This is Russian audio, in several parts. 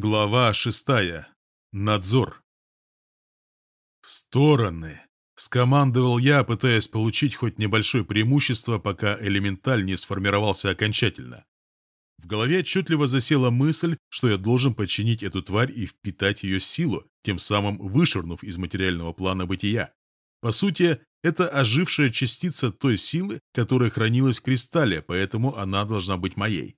Глава шестая. Надзор. «В стороны!» — скомандовал я, пытаясь получить хоть небольшое преимущество, пока элементаль не сформировался окончательно. В голове отчетливо засела мысль, что я должен подчинить эту тварь и впитать ее силу, тем самым вышвырнув из материального плана бытия. По сути, это ожившая частица той силы, которая хранилась в кристалле, поэтому она должна быть моей.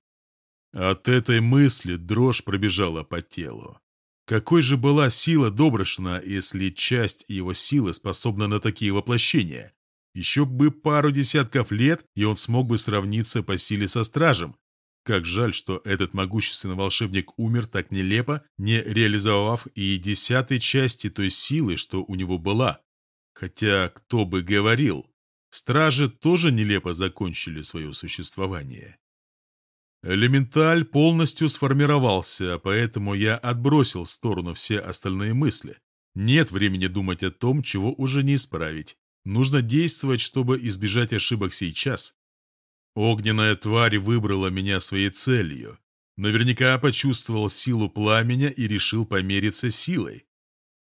От этой мысли дрожь пробежала по телу. Какой же была сила Добрышна, если часть его силы способна на такие воплощения? Еще бы пару десятков лет, и он смог бы сравниться по силе со Стражем. Как жаль, что этот могущественный волшебник умер так нелепо, не реализовав и десятой части той силы, что у него была. Хотя, кто бы говорил, Стражи тоже нелепо закончили свое существование. Элементаль полностью сформировался, поэтому я отбросил в сторону все остальные мысли. Нет времени думать о том, чего уже не исправить. Нужно действовать, чтобы избежать ошибок сейчас. Огненная тварь выбрала меня своей целью. Наверняка почувствовал силу пламени и решил помериться силой.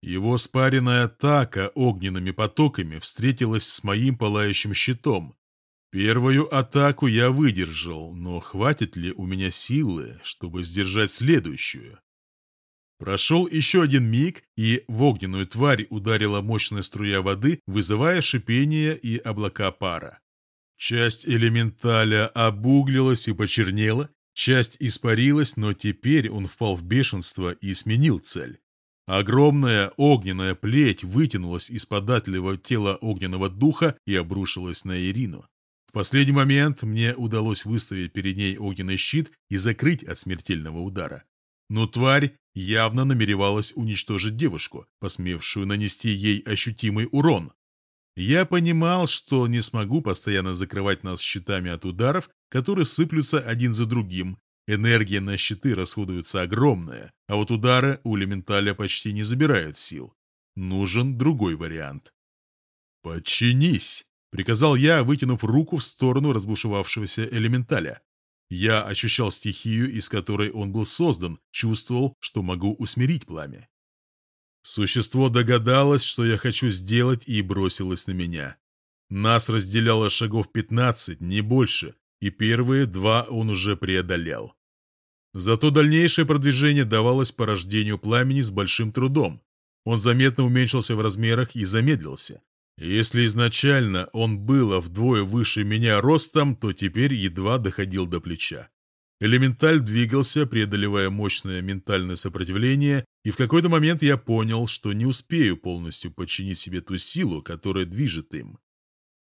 Его спаренная атака огненными потоками встретилась с моим пылающим щитом. Первую атаку я выдержал, но хватит ли у меня силы, чтобы сдержать следующую? Прошел еще один миг, и в огненную тварь ударила мощная струя воды, вызывая шипение и облака пара. Часть элементаля обуглилась и почернела, часть испарилась, но теперь он впал в бешенство и сменил цель. Огромная огненная плеть вытянулась из податливого тела огненного духа и обрушилась на Ирину последний момент мне удалось выставить перед ней огненный щит и закрыть от смертельного удара. Но тварь явно намеревалась уничтожить девушку, посмевшую нанести ей ощутимый урон. Я понимал, что не смогу постоянно закрывать нас щитами от ударов, которые сыплются один за другим. Энергия на щиты расходуется огромная, а вот удары у элементаля почти не забирают сил. Нужен другой вариант. «Подчинись!» Приказал я, вытянув руку в сторону разбушевавшегося элементаля. Я ощущал стихию, из которой он был создан, чувствовал, что могу усмирить пламя. Существо догадалось, что я хочу сделать, и бросилось на меня. Нас разделяло шагов пятнадцать, не больше, и первые два он уже преодолел. Зато дальнейшее продвижение давалось по рождению пламени с большим трудом. Он заметно уменьшился в размерах и замедлился. Если изначально он было вдвое выше меня ростом, то теперь едва доходил до плеча. Элементаль двигался, преодолевая мощное ментальное сопротивление, и в какой-то момент я понял, что не успею полностью подчинить себе ту силу, которая движет им.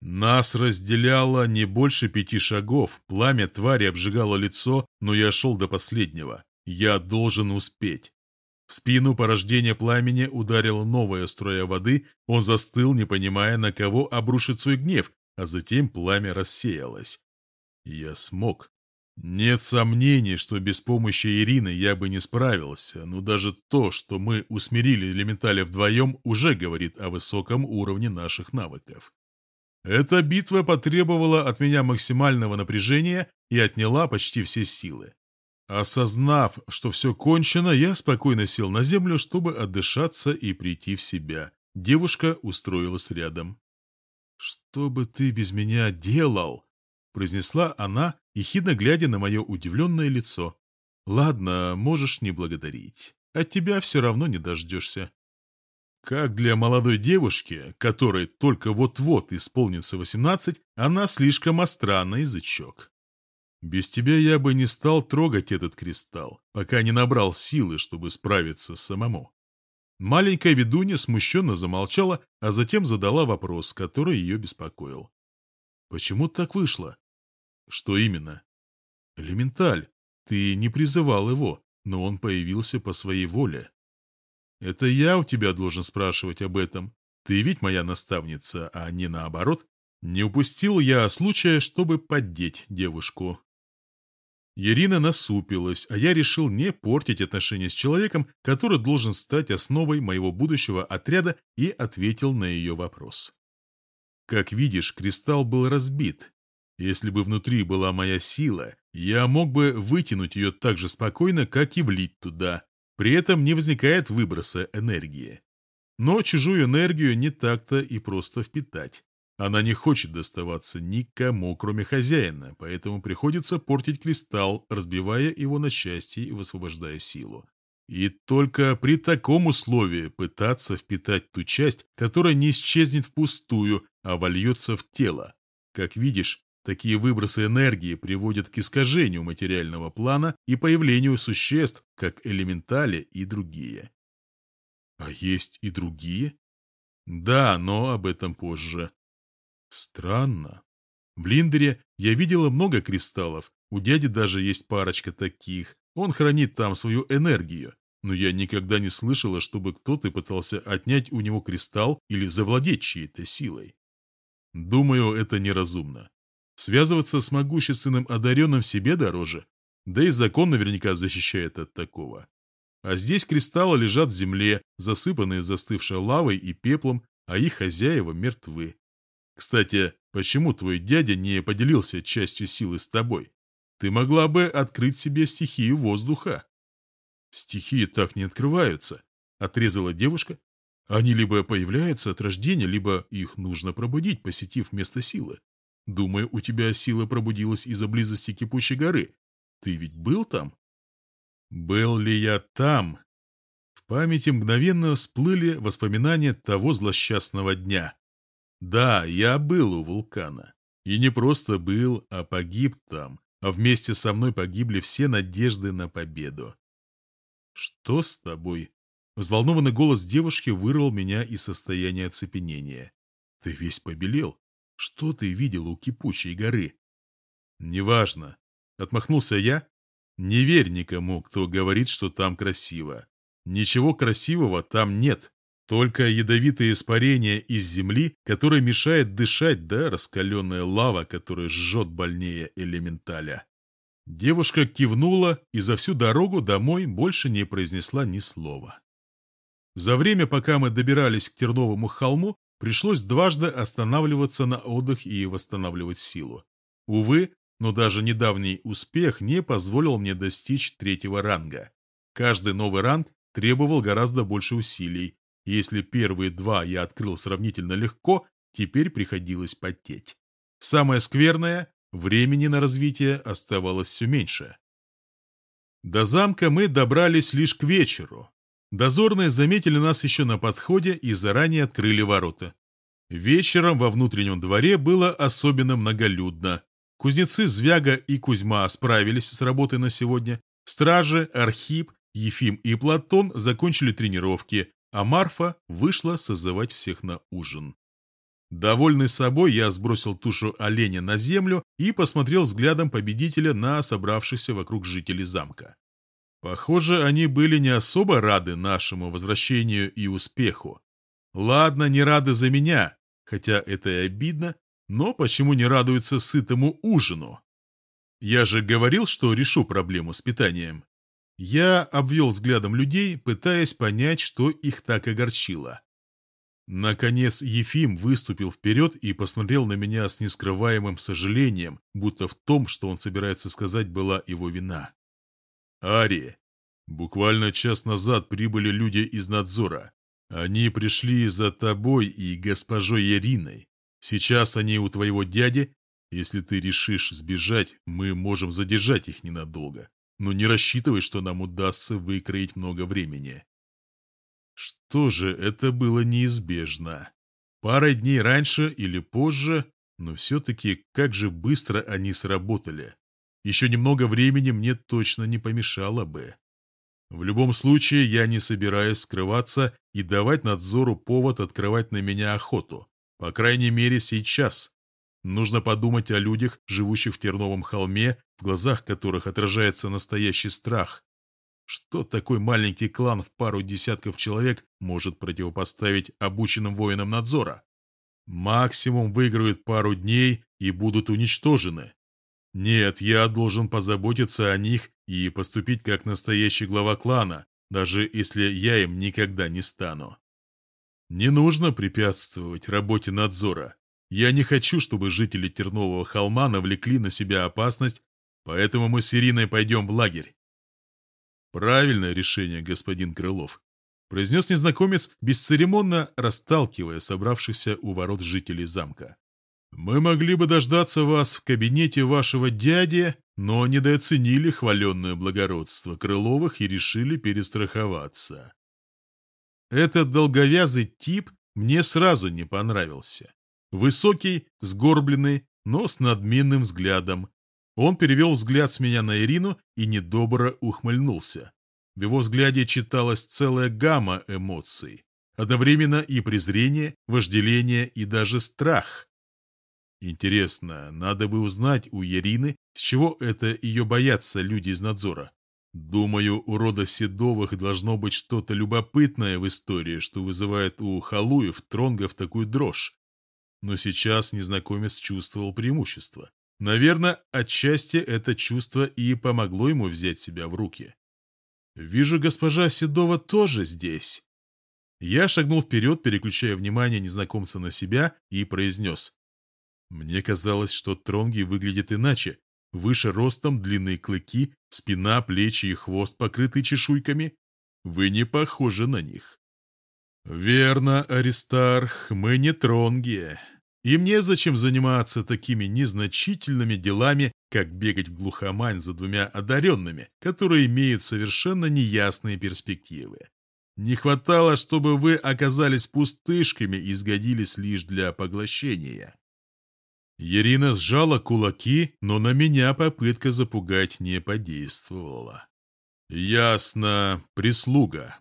Нас разделяло не больше пяти шагов, пламя твари обжигало лицо, но я шел до последнего. Я должен успеть. В спину порождения пламени ударила новая струя воды, он застыл, не понимая, на кого обрушит свой гнев, а затем пламя рассеялось. Я смог. Нет сомнений, что без помощи Ирины я бы не справился, но даже то, что мы усмирили элементаля вдвоем, уже говорит о высоком уровне наших навыков. Эта битва потребовала от меня максимального напряжения и отняла почти все силы. Осознав, что все кончено, я спокойно сел на землю, чтобы отдышаться и прийти в себя. Девушка устроилась рядом. «Что бы ты без меня делал?» — произнесла она, ехидно глядя на мое удивленное лицо. «Ладно, можешь не благодарить. От тебя все равно не дождешься». Как для молодой девушки, которой только вот-вот исполнится восемнадцать, она слишком остра на язычок. Без тебя я бы не стал трогать этот кристалл, пока не набрал силы, чтобы справиться самому. Маленькая ведунья смущенно замолчала, а затем задала вопрос, который ее беспокоил. Почему так вышло? Что именно? Элементаль. Ты не призывал его, но он появился по своей воле. Это я у тебя должен спрашивать об этом. Ты ведь моя наставница, а не наоборот. Не упустил я случая, чтобы поддеть девушку. Ирина насупилась, а я решил не портить отношения с человеком, который должен стать основой моего будущего отряда, и ответил на ее вопрос. Как видишь, кристалл был разбит. Если бы внутри была моя сила, я мог бы вытянуть ее так же спокойно, как и влить туда. При этом не возникает выброса энергии. Но чужую энергию не так-то и просто впитать. Она не хочет доставаться никому, кроме хозяина, поэтому приходится портить кристалл, разбивая его на части и высвобождая силу. И только при таком условии пытаться впитать ту часть, которая не исчезнет впустую, а вольется в тело. Как видишь, такие выбросы энергии приводят к искажению материального плана и появлению существ, как элементали и другие. А есть и другие? Да, но об этом позже. Странно. В Линдере я видела много кристаллов, у дяди даже есть парочка таких. Он хранит там свою энергию. Но я никогда не слышала, чтобы кто-то пытался отнять у него кристалл или завладеть чьей-то силой. Думаю, это неразумно. Связываться с могущественным одаренным себе дороже, да и закон наверняка защищает от такого. А здесь кристаллы лежат в земле, засыпанные застывшей лавой и пеплом, а их хозяева мертвы. Кстати, почему твой дядя не поделился частью силы с тобой? Ты могла бы открыть себе стихию воздуха. Стихии так не открываются, отрезала девушка. Они либо появляются от рождения, либо их нужно пробудить, посетив место силы. Думаю, у тебя сила пробудилась из-за близости кипучей горы. Ты ведь был там? Был ли я там? В памяти мгновенно всплыли воспоминания того злосчастного дня. Да, я был у вулкана. И не просто был, а погиб там, а вместе со мной погибли все надежды на победу. «Что с тобой?» Взволнованный голос девушки вырвал меня из состояния оцепенения. «Ты весь побелел. Что ты видел у кипучей горы?» «Неважно», — отмахнулся я. «Не верь никому, кто говорит, что там красиво. Ничего красивого там нет. Только ядовитые испарения из земли, которое мешает дышать, да раскаленная лава, которая жжет больнее элементаля. Девушка кивнула и за всю дорогу домой больше не произнесла ни слова. За время, пока мы добирались к Терновому холму, пришлось дважды останавливаться на отдых и восстанавливать силу. Увы, но даже недавний успех не позволил мне достичь третьего ранга. Каждый новый ранг требовал гораздо больше усилий, если первые два я открыл сравнительно легко, теперь приходилось потеть. Самое скверное – времени на развитие оставалось все меньше. До замка мы добрались лишь к вечеру. Дозорные заметили нас еще на подходе и заранее открыли ворота. Вечером во внутреннем дворе было особенно многолюдно. Кузнецы Звяга и Кузьма справились с работой на сегодня. Стражи, Архип, Ефим и Платон закончили тренировки, а Марфа вышла созывать всех на ужин. Довольный собой, я сбросил тушу оленя на землю и посмотрел взглядом победителя на собравшихся вокруг жителей замка. Похоже, они были не особо рады нашему возвращению и успеху. Ладно, не рады за меня, хотя это и обидно, но почему не радуются сытому ужину? Я же говорил, что решу проблему с питанием. Я обвел взглядом людей, пытаясь понять, что их так огорчило. Наконец Ефим выступил вперед и посмотрел на меня с нескрываемым сожалением, будто в том, что он собирается сказать, была его вина. «Ари, буквально час назад прибыли люди из надзора. Они пришли за тобой и госпожой Ириной. Сейчас они у твоего дяди. Если ты решишь сбежать, мы можем задержать их ненадолго но не рассчитывай, что нам удастся выкроить много времени. Что же, это было неизбежно. Пара дней раньше или позже, но все-таки как же быстро они сработали. Еще немного времени мне точно не помешало бы. В любом случае, я не собираюсь скрываться и давать надзору повод открывать на меня охоту. По крайней мере, сейчас. Нужно подумать о людях, живущих в Терновом холме, в глазах которых отражается настоящий страх. Что такой маленький клан в пару десятков человек может противопоставить обученным воинам надзора? Максимум выиграют пару дней и будут уничтожены. Нет, я должен позаботиться о них и поступить как настоящий глава клана, даже если я им никогда не стану. Не нужно препятствовать работе надзора. Я не хочу, чтобы жители Тернового холма навлекли на себя опасность, поэтому мы с Ириной пойдем в лагерь. Правильное решение, господин Крылов. Произнес незнакомец, бесцеремонно расталкивая собравшихся у ворот жителей замка. Мы могли бы дождаться вас в кабинете вашего дяди, но недооценили хваленное благородство Крыловых и решили перестраховаться. Этот долговязый тип мне сразу не понравился. Высокий, сгорбленный, но с надменным взглядом. Он перевел взгляд с меня на Ирину и недобро ухмыльнулся. В его взгляде читалась целая гамма эмоций. Одновременно и презрение, вожделение и даже страх. Интересно, надо бы узнать у Ярины, с чего это ее боятся люди из надзора. Думаю, у рода Седовых должно быть что-то любопытное в истории, что вызывает у халуев, тронгов такую дрожь. Но сейчас незнакомец чувствовал преимущество. Наверное, отчасти это чувство и помогло ему взять себя в руки. «Вижу, госпожа Седова тоже здесь». Я шагнул вперед, переключая внимание незнакомца на себя, и произнес. Мне казалось, что тронги выглядят иначе. Выше ростом, длинные клыки, спина, плечи и хвост покрыты чешуйками. Вы не похожи на них. Верно, Аристарх, мы не тронги. И мне зачем заниматься такими незначительными делами, как бегать в глухомань за двумя одаренными, которые имеют совершенно неясные перспективы. Не хватало, чтобы вы оказались пустышками и сгодились лишь для поглощения. Ирина сжала кулаки, но на меня попытка запугать не подействовала. Ясно, прислуга.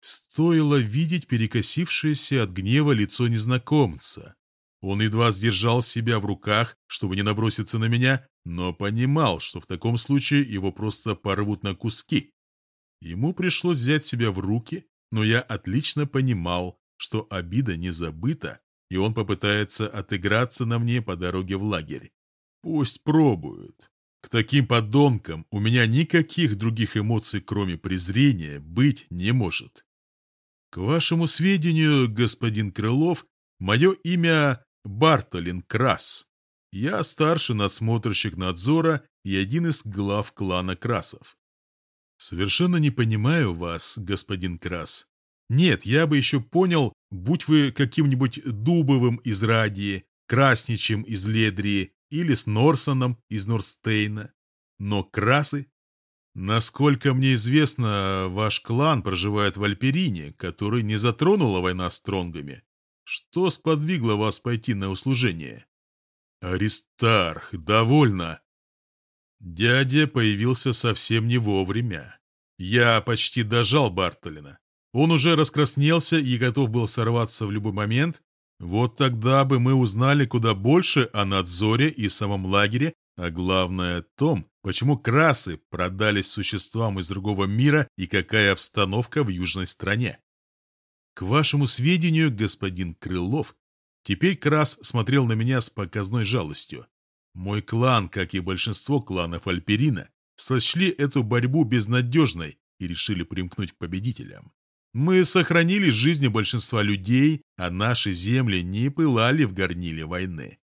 Стоило видеть перекосившееся от гнева лицо незнакомца. Он едва сдержал себя в руках, чтобы не наброситься на меня, но понимал, что в таком случае его просто порвут на куски. Ему пришлось взять себя в руки, но я отлично понимал, что обида не забыта, и он попытается отыграться на мне по дороге в лагерь. Пусть пробуют. К таким подонкам у меня никаких других эмоций, кроме презрения, быть не может. К вашему сведению, господин Крылов, мое имя Бартолин Крас. Я старший надсмотрщик надзора и один из глав клана Красов. Совершенно не понимаю вас, господин Крас. Нет, я бы еще понял, будь вы каким-нибудь Дубовым из Радии, Красничем из Ледрии или с Норсоном из Норстейна. Но красы? Насколько мне известно, ваш клан проживает в Альперине, который не затронула война с тронгами. Что сподвигло вас пойти на услужение? Аристарх, довольно. Дядя появился совсем не вовремя. Я почти дожал Бартолина. Он уже раскраснелся и готов был сорваться в любой момент. Вот тогда бы мы узнали куда больше о надзоре и самом лагере, а главное о том, почему красы продались существам из другого мира и какая обстановка в южной стране. К вашему сведению, господин Крылов, теперь Крас смотрел на меня с показной жалостью. Мой клан, как и большинство кланов Альперина, сочли эту борьбу безнадежной и решили примкнуть к победителям. Мы сохранили жизни большинства людей, а наши земли не пылали в горниле войны.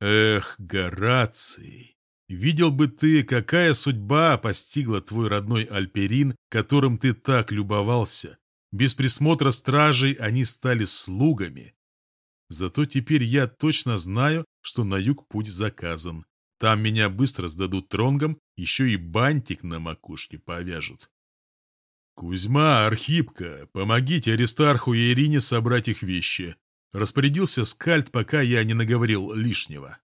Эх, Гораций, видел бы ты, какая судьба постигла твой родной Альперин, которым ты так любовался. Без присмотра стражей они стали слугами. Зато теперь я точно знаю, что на юг путь заказан. Там меня быстро сдадут тронгам, еще и бантик на макушке повяжут. «Кузьма, Архипка, помогите Аристарху и Ирине собрать их вещи», распорядился Скальд, пока я не наговорил лишнего.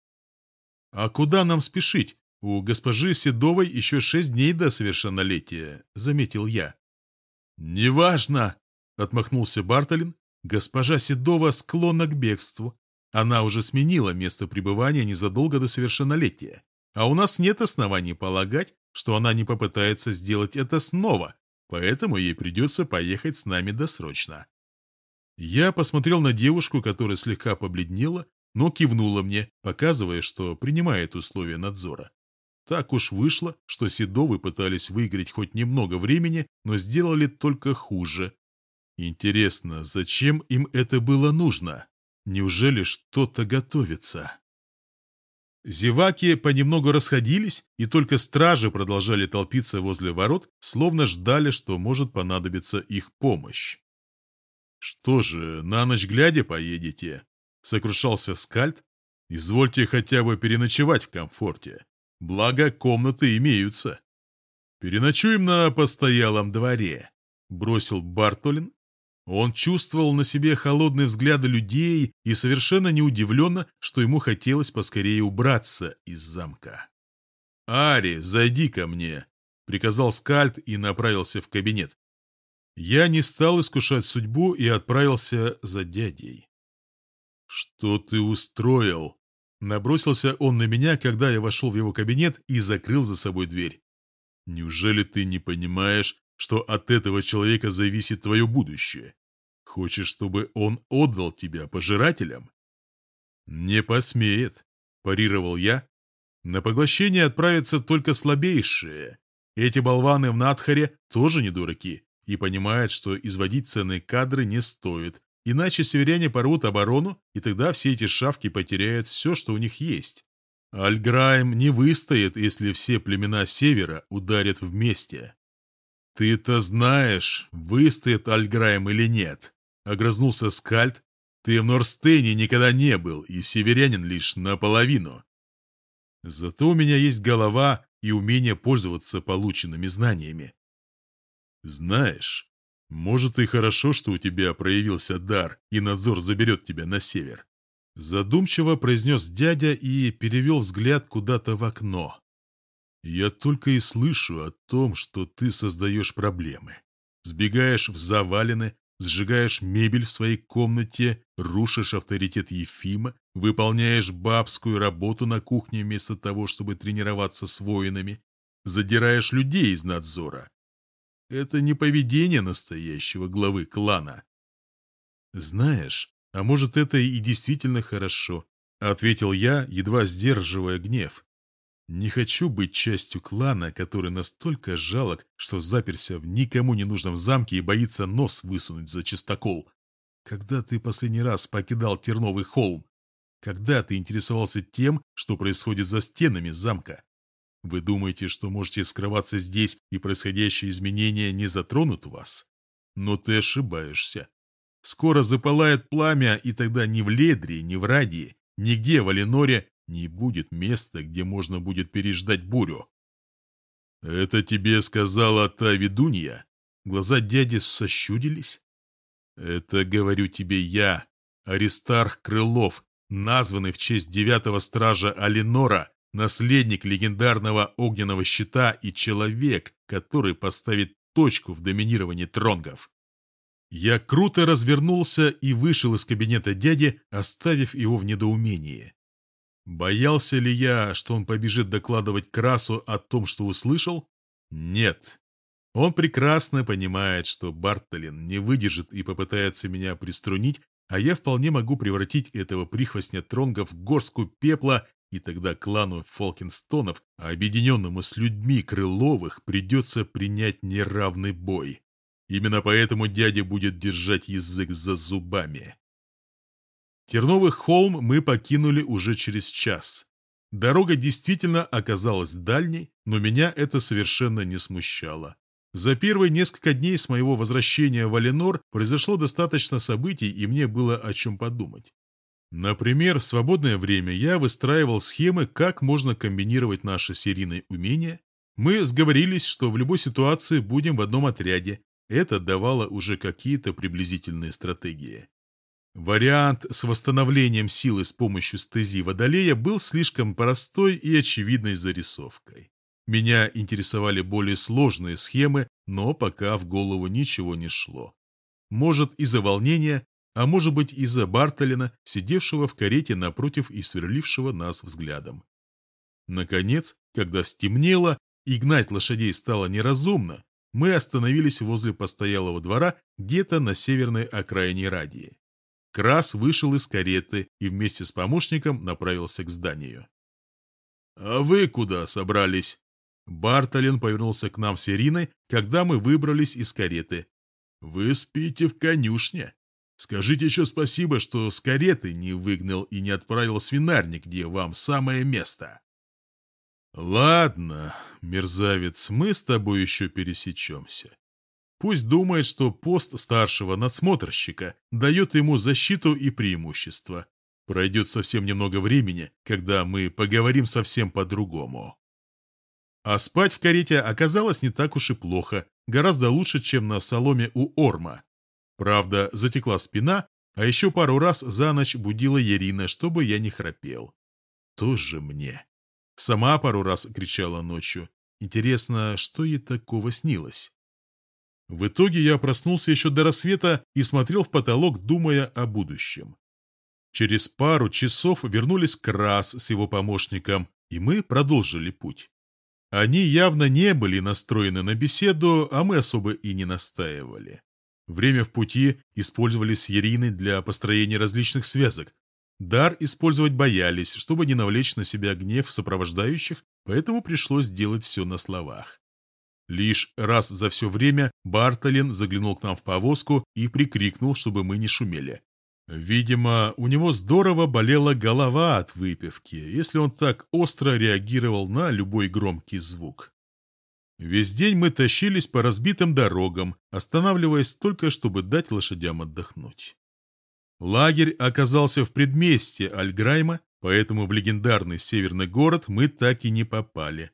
«А куда нам спешить? У госпожи Седовой еще шесть дней до совершеннолетия», — заметил я. «Неважно», — отмахнулся Бартолин. «Госпожа Седова склонна к бегству. Она уже сменила место пребывания незадолго до совершеннолетия. А у нас нет оснований полагать, что она не попытается сделать это снова, поэтому ей придется поехать с нами досрочно. Я посмотрел на девушку, которая слегка побледнела, но кивнула мне, показывая, что принимает условия надзора. Так уж вышло, что Седовы пытались выиграть хоть немного времени, но сделали только хуже. Интересно, зачем им это было нужно? Неужели что-то готовится? Зеваки понемногу расходились, и только стражи продолжали толпиться возле ворот, словно ждали, что может понадобиться их помощь. «Что же, на ночь глядя поедете?» — сокрушался Скальд. «Извольте хотя бы переночевать в комфорте. Благо, комнаты имеются». «Переночуем на постоялом дворе», — бросил Бартолин, он чувствовал на себе холодные взгляды людей и совершенно не удивленно, что ему хотелось поскорее убраться из замка. «Ари, зайди ко мне», — приказал Скальд и направился в кабинет. Я не стал искушать судьбу и отправился за дядей. «Что ты устроил?» Набросился он на меня, когда я вошел в его кабинет и закрыл за собой дверь. «Неужели ты не понимаешь, что от этого человека зависит твое будущее. Хочешь, чтобы он отдал тебя пожирателям? Не посмеет, парировал я. На поглощение отправятся только слабейшие. Эти болваны в Надхаре тоже не дураки и понимают, что изводить ценные кадры не стоит, иначе северяне порвут оборону, и тогда все эти шавки потеряют все, что у них есть. Альграйм не выстоит, если все племена севера ударят вместе. «Ты-то знаешь, выстоит Альграем или нет?» — огрызнулся Скальд. «Ты в Норстейне никогда не был, и северянин лишь наполовину. Зато у меня есть голова и умение пользоваться полученными знаниями. Знаешь, может и хорошо, что у тебя проявился дар, и надзор заберет тебя на север. Задумчиво произнес дядя и перевел взгляд куда-то в окно. Я только и слышу о том, что ты создаешь проблемы. Сбегаешь в завалины, сжигаешь мебель в своей комнате, рушишь авторитет Ефима, выполняешь бабскую работу на кухне вместо того, чтобы тренироваться с воинами, задираешь людей из надзора. Это не поведение настоящего главы клана. Знаешь, а может это и действительно хорошо, ответил я, едва сдерживая гнев. Не хочу быть частью клана, который настолько жалок, что заперся в никому не нужном замке и боится нос высунуть за чистокол. Когда ты последний раз покидал Терновый холм? Когда ты интересовался тем, что происходит за стенами замка? Вы думаете, что можете скрываться здесь, и происходящие изменения не затронут вас? Но ты ошибаешься. Скоро запылает пламя, и тогда ни в Ледре, ни в Радии, нигде в Аленоре не будет места, где можно будет переждать бурю. «Это тебе сказала та ведунья?» Глаза дяди сощурились. «Это, говорю тебе, я, Аристарх Крылов, названный в честь девятого стража Алинора, наследник легендарного огненного щита и человек, который поставит точку в доминировании тронгов». Я круто развернулся и вышел из кабинета дяди, оставив его в недоумении. Боялся ли я, что он побежит докладывать Красу о том, что услышал? Нет. Он прекрасно понимает, что Бартолин не выдержит и попытается меня приструнить, а я вполне могу превратить этого прихвостня Тронга в горстку пепла, и тогда клану Фолкинстонов, объединенному с людьми Крыловых, придется принять неравный бой. Именно поэтому дядя будет держать язык за зубами. Терновый холм мы покинули уже через час. Дорога действительно оказалась дальней, но меня это совершенно не смущало. За первые несколько дней с моего возвращения в Аленор произошло достаточно событий, и мне было о чем подумать. Например, в свободное время я выстраивал схемы, как можно комбинировать наши серийные умения. Мы сговорились, что в любой ситуации будем в одном отряде. Это давало уже какие-то приблизительные стратегии. Вариант с восстановлением силы с помощью стези Водолея был слишком простой и очевидной зарисовкой. Меня интересовали более сложные схемы, но пока в голову ничего не шло. Может, из-за волнения, а может быть, из-за Бартолина, сидевшего в карете напротив и сверлившего нас взглядом. Наконец, когда стемнело и гнать лошадей стало неразумно, мы остановились возле постоялого двора где-то на северной окраине Радии. Крас вышел из кареты и вместе с помощником направился к зданию. «А вы куда собрались?» Бартолин повернулся к нам с Ириной, когда мы выбрались из кареты. «Вы спите в конюшне. Скажите еще спасибо, что с кареты не выгнал и не отправил свинарник, где вам самое место. Ладно, мерзавец, мы с тобой еще пересечемся. Пусть думает, что пост старшего надсмотрщика дает ему защиту и преимущество. Пройдет совсем немного времени, когда мы поговорим совсем по-другому. А спать в карете оказалось не так уж и плохо, гораздо лучше, чем на соломе у Орма. Правда, затекла спина, а еще пару раз за ночь будила Ярина, чтобы я не храпел. Тоже мне. Сама пару раз кричала ночью. Интересно, что ей такого снилось? В итоге я проснулся еще до рассвета и смотрел в потолок, думая о будущем. Через пару часов вернулись Крас с его помощником, и мы продолжили путь. Они явно не были настроены на беседу, а мы особо и не настаивали. Время в пути использовали с Ериной для построения различных связок. Дар использовать боялись, чтобы не навлечь на себя гнев сопровождающих, поэтому пришлось делать все на словах. Лишь раз за все время Бартолин заглянул к нам в повозку и прикрикнул, чтобы мы не шумели. Видимо, у него здорово болела голова от выпивки, если он так остро реагировал на любой громкий звук. Весь день мы тащились по разбитым дорогам, останавливаясь только, чтобы дать лошадям отдохнуть. Лагерь оказался в предместье Альграйма, поэтому в легендарный северный город мы так и не попали.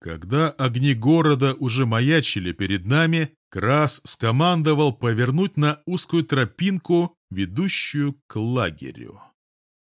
Когда огни города уже маячили перед нами, Крас скомандовал повернуть на узкую тропинку, ведущую к лагерю.